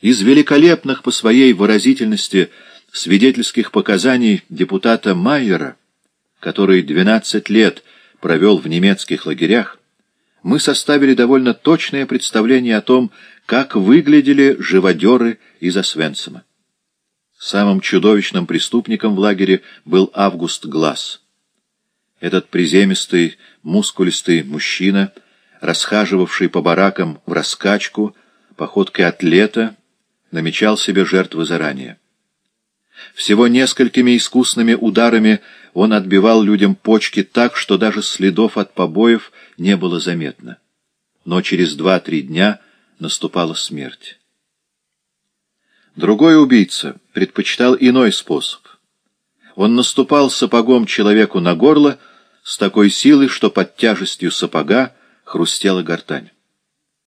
Из великолепных по своей выразительности свидетельских показаний депутата Майера, который 12 лет провел в немецких лагерях, мы составили довольно точное представление о том, как выглядели живодеры из Освенцима. Самым чудовищным преступником в лагере был Август Глаз. Этот приземистый, мускулистый мужчина, расхаживавший по баракам в раскачку, походкой атлета, намечал себе жертвы заранее. Всего несколькими искусными ударами он отбивал людям почки так, что даже следов от побоев не было заметно. Но через два-три дня наступала смерть. Другой убийца предпочитал иной способ. Он наступал сапогом человеку на горло с такой силой, что под тяжестью сапога хрустела гортань.